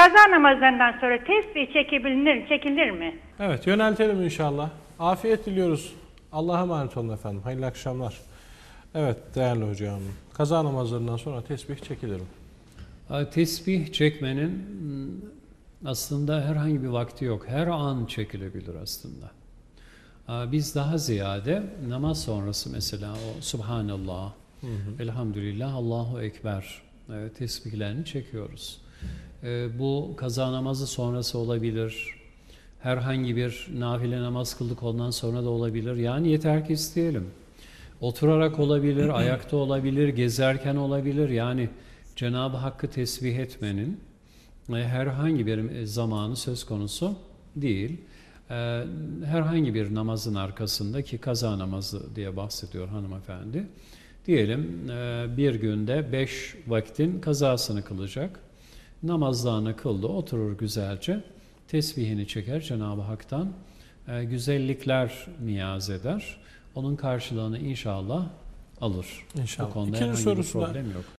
kaza namazlarından sonra tesbih çekebilir, çekilir mi? Evet yöneltelim inşallah. Afiyet diliyoruz. Allah'a emanet olun efendim. Hayırlı akşamlar. Evet değerli hocam. Kaza namazlarından sonra tesbih çekilirim. Ha, Tesbih çekmenin mm, aslında herhangi bir vakti yok. Her an çekilebilir aslında. Biz daha ziyade namaz sonrası mesela o Subhanallah, Elhamdülillah, Allahu Ekber tesbihlerini çekiyoruz. E, Bu kaza namazı sonrası olabilir. Herhangi bir nafile namaz kıldık ondan sonra da olabilir. Yani yeter ki isteyelim. Oturarak olabilir, ayakta olabilir, gezerken olabilir. Yani Cenab-ı Hakk'ı tesbih etmenin e, herhangi bir e, zamanı söz konusu değil. E, Herhangi bir namazın arkasında ki kaza namazı diye bahsediyor hanımefendi. Diyelim bir günde beş vaktin kazasını kılacak. Namazlarını kıldı, oturur güzelce. Tesbihini çeker Cenab-ı Hak'tan. e, Güzellikler niyaz eder. Onun karşılığını inşallah alır. İnşallah. Bu konuda İkinci herhangi bir problem yok.